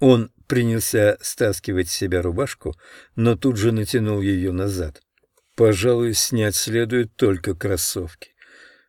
Он принялся стаскивать с себя рубашку, но тут же натянул ее назад. Пожалуй, снять следует только кроссовки.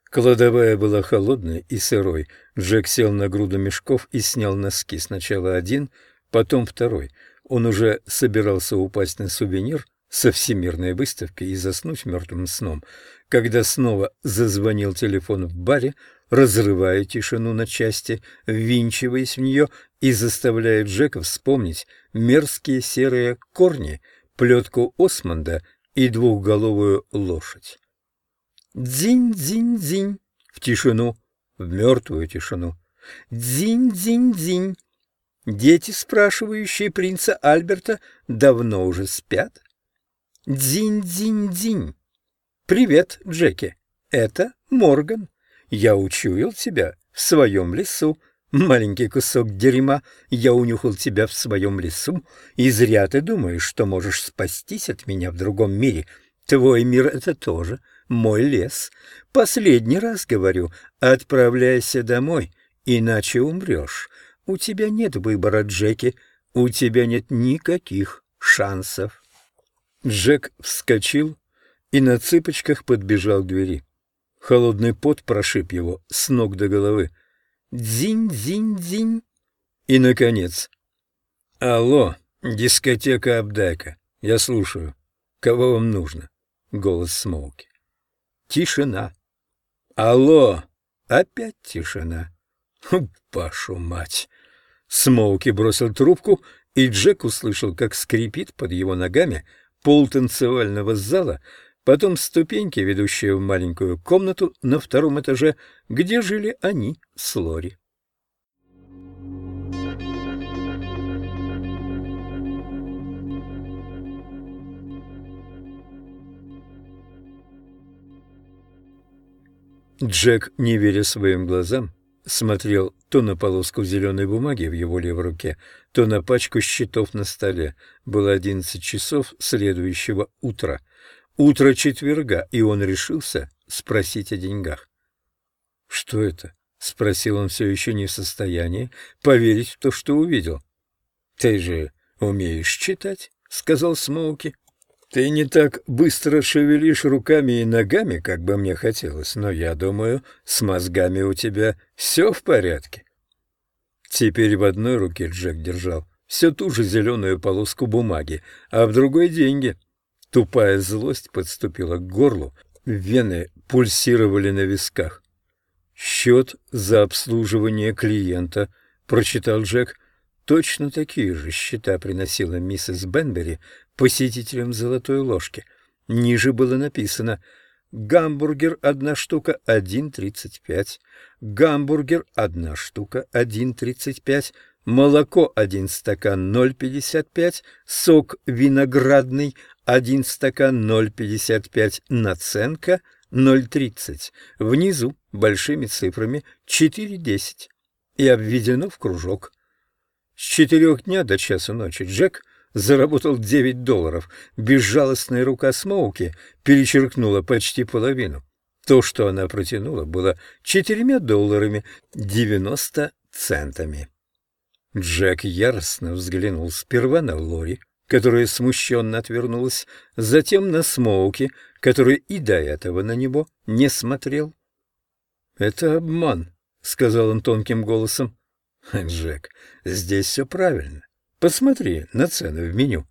Кладовая была холодной и сырой. Джек сел на груду мешков и снял носки. Сначала один, потом второй. Он уже собирался упасть на сувенир со всемирной выставки и заснуть мертвым сном, когда снова зазвонил телефон в баре, разрывая тишину на части, ввинчиваясь в нее и заставляя Джека вспомнить мерзкие серые корни, плетку Осмонда и двухголовую лошадь. Дзинь-дзинь-дзинь в тишину, в мертвую тишину. Дзинь-дзинь-дзинь. Дети, спрашивающие принца Альберта, давно уже спят. Дзинь-дзинь-дзинь. Привет, Джеки. Это Морган. Я учуял тебя в своем лесу. Маленький кусок дерьма, я унюхал тебя в своем лесу, и зря ты думаешь, что можешь спастись от меня в другом мире. Твой мир — это тоже мой лес. Последний раз говорю, отправляйся домой, иначе умрешь. У тебя нет выбора, Джеки, у тебя нет никаких шансов. Джек вскочил и на цыпочках подбежал к двери. Холодный пот прошиб его с ног до головы. Дзинь-дзинь-дзинь. И, наконец, «Алло, дискотека Абдайка, я слушаю. Кого вам нужно?» Голос Смоуки. Тишина. «Алло!» Опять тишина. Пашу мать! Смоуки бросил трубку, и Джек услышал, как скрипит под его ногами пол танцевального зала, потом ступеньки, ведущие в маленькую комнату на втором этаже, где жили они с Лори. Джек, не веря своим глазам, смотрел то на полоску зеленой бумаги в его левой руке, то на пачку счетов на столе. Было одиннадцать часов следующего утра. Утро четверга, и он решился спросить о деньгах. «Что это?» — спросил он все еще не в состоянии поверить в то, что увидел. «Ты же умеешь читать?» — сказал Смоуки. Ты не так быстро шевелишь руками и ногами, как бы мне хотелось, но я думаю, с мозгами у тебя все в порядке. Теперь в одной руке Джек держал все ту же зеленую полоску бумаги, а в другой — деньги. Тупая злость подступила к горлу, вены пульсировали на висках. «Счет за обслуживание клиента», — прочитал Джек. Точно такие же счета приносила миссис Бенбери посетителям золотой ложки. Ниже было написано «Гамбургер одна штука 1,35», «Гамбургер одна штука 1,35», молоко один стакан 0,55, сок виноградный один стакан 0,55, наценка 0,30. Внизу большими цифрами 4,10 и обведено в кружок. С четырех дня до часу ночи Джек заработал 9 долларов. Безжалостная рука Смоуки перечеркнула почти половину. То, что она протянула, было четырьмя долларами девяносто центами. Джек яростно взглянул сперва на Лори, которая смущенно отвернулась, затем на Смоуки, который и до этого на него не смотрел. «Это обман», — сказал он тонким голосом. «Джек, здесь все правильно. Посмотри на цены в меню.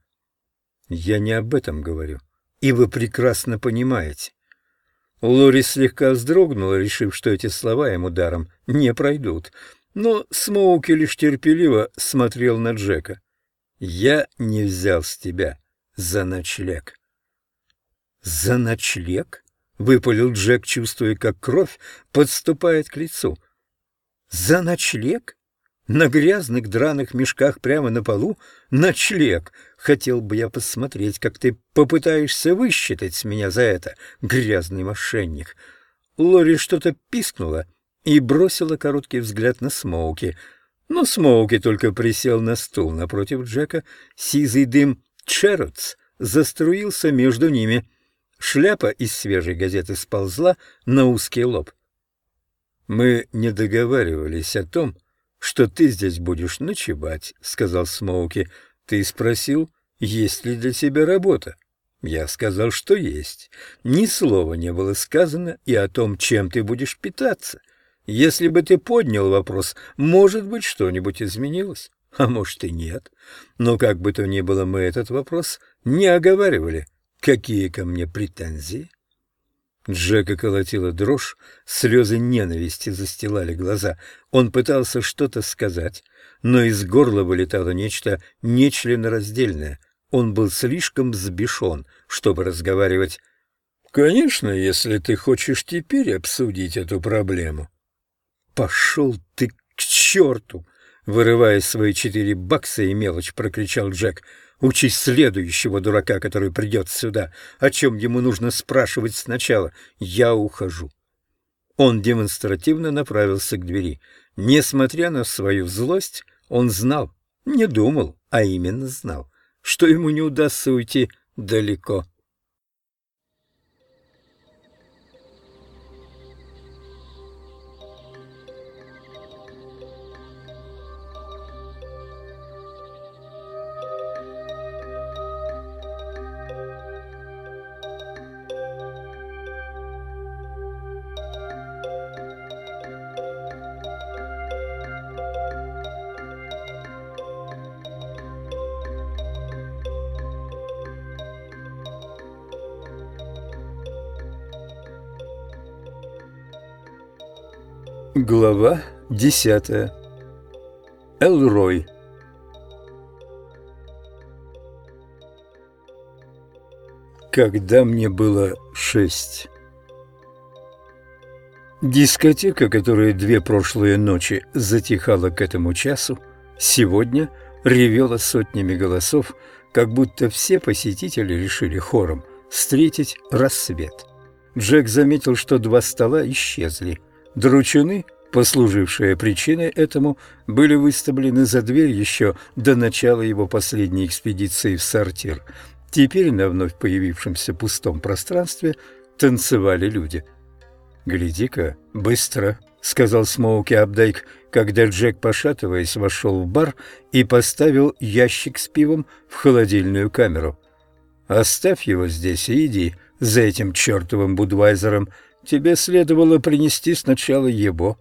Я не об этом говорю, и вы прекрасно понимаете. Лори слегка вздрогнула, решив, что эти слова ему даром не пройдут, но Смоуки лишь терпеливо смотрел на Джека. «Я не взял с тебя за ночлег». «За ночлег?» — выпалил Джек, чувствуя, как кровь подступает к лицу. «За ночлег?» на грязных драных мешках прямо на полу ночлег. Хотел бы я посмотреть, как ты попытаешься высчитать с меня за это, грязный мошенник. Лори что-то пискнула и бросила короткий взгляд на Смоуки. Но Смоуки только присел на стул напротив Джека. Сизый дым Черотс заструился между ними. Шляпа из свежей газеты сползла на узкий лоб. Мы не договаривались о том, что ты здесь будешь ночевать», — сказал Смоуки. «Ты спросил, есть ли для тебя работа?» Я сказал, что есть. Ни слова не было сказано и о том, чем ты будешь питаться. Если бы ты поднял вопрос, может быть, что-нибудь изменилось, а может и нет. Но как бы то ни было, мы этот вопрос не оговаривали. Какие ко мне претензии? Джека колотила дрожь, слезы ненависти застилали глаза. Он пытался что-то сказать, но из горла вылетало нечто нечленораздельное. Он был слишком взбешен, чтобы разговаривать. «Конечно, если ты хочешь теперь обсудить эту проблему». «Пошел ты к черту!» Вырывая свои четыре бакса и мелочь, прокричал Джек. «Учись следующего дурака, который придет сюда. О чем ему нужно спрашивать сначала? Я ухожу». Он демонстративно направился к двери. Несмотря на свою злость, он знал, не думал, а именно знал, что ему не удастся уйти далеко. Глава десятая. Элрой. Когда мне было шесть. Дискотека, которая две прошлые ночи затихала к этому часу, сегодня ревела сотнями голосов, как будто все посетители решили хором встретить рассвет. Джек заметил, что два стола исчезли – Дручуны, послужившие причиной этому, были выставлены за дверь еще до начала его последней экспедиции в сортир. Теперь на вновь появившемся пустом пространстве танцевали люди. «Гляди-ка, быстро!» — сказал Смоуки Абдайк, когда Джек, пошатываясь, вошел в бар и поставил ящик с пивом в холодильную камеру. «Оставь его здесь и иди за этим чертовым Будвайзером», Тебе следовало принести сначала его.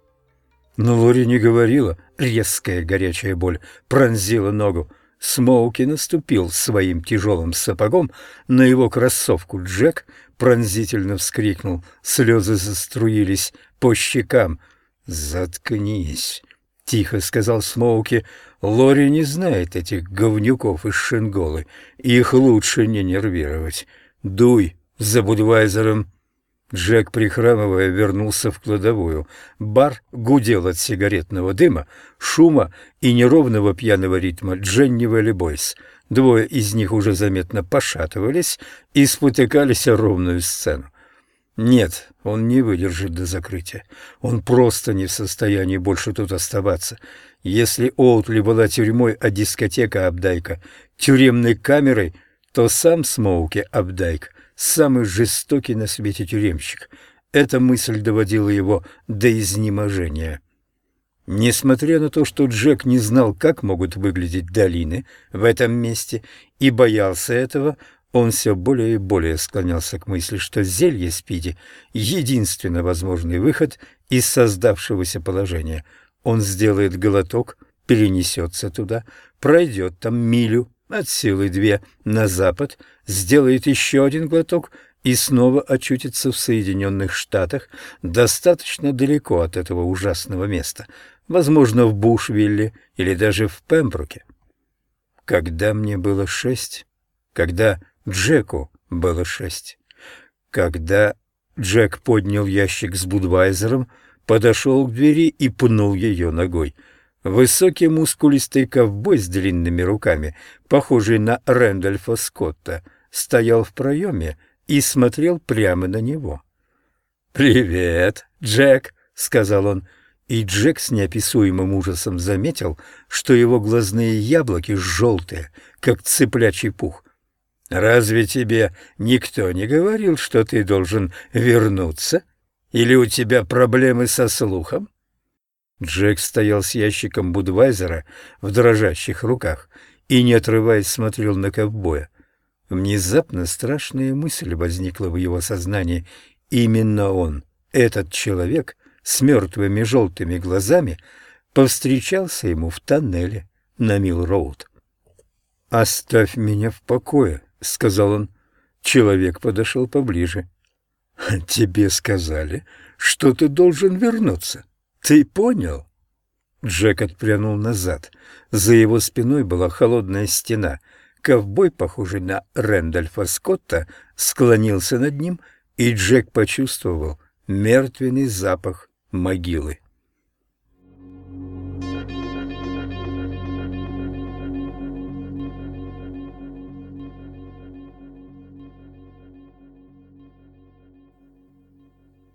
Но Лори не говорила. Резкая горячая боль пронзила ногу. Смоуки наступил своим тяжелым сапогом на его кроссовку. Джек пронзительно вскрикнул. Слезы заструились по щекам. «Заткнись!» — тихо сказал Смоуки. «Лори не знает этих говнюков из Шенголы. Их лучше не нервировать. Дуй за Будвайзером!» Джек, прихрамывая, вернулся в кладовую. Бар гудел от сигаретного дыма, шума и неровного пьяного ритма Дженни Вэлли Бойс. Двое из них уже заметно пошатывались и спотыкались о ровную сцену. Нет, он не выдержит до закрытия. Он просто не в состоянии больше тут оставаться. Если Оутли была тюрьмой, а дискотека Абдайка — тюремной камерой, то сам Смоуки Абдайк — самый жестокий на свете тюремщик. Эта мысль доводила его до изнеможения. Несмотря на то, что Джек не знал, как могут выглядеть долины в этом месте, и боялся этого, он все более и более склонялся к мысли, что зелье Спиди — единственно возможный выход из создавшегося положения. Он сделает глоток, перенесется туда, пройдет там милю, от силы две на запад, сделает еще один глоток и снова очутится в Соединенных Штатах, достаточно далеко от этого ужасного места, возможно, в Бушвилле или даже в Пембруке. Когда мне было шесть, когда Джеку было шесть, когда Джек поднял ящик с Будвайзером, подошел к двери и пнул ее ногой — Высокий мускулистый ковбой с длинными руками, похожий на Рэндольфа Скотта, стоял в проеме и смотрел прямо на него. «Привет, Джек», — сказал он, и Джек с неописуемым ужасом заметил, что его глазные яблоки желтые, как цыплячий пух. «Разве тебе никто не говорил, что ты должен вернуться? Или у тебя проблемы со слухом?» Джек стоял с ящиком Будвайзера в дрожащих руках и, не отрываясь, смотрел на ковбоя. Внезапно страшная мысль возникла в его сознании. Именно он, этот человек с мертвыми желтыми глазами, повстречался ему в тоннеле на Милл-Роуд. «Оставь меня в покое», — сказал он. Человек подошел поближе. «Тебе сказали, что ты должен вернуться. Ты понял?» Джек отпрянул назад. За его спиной была холодная стена. Ковбой, похожий на Рэндольфа Скотта, склонился над ним, и Джек почувствовал мертвенный запах могилы.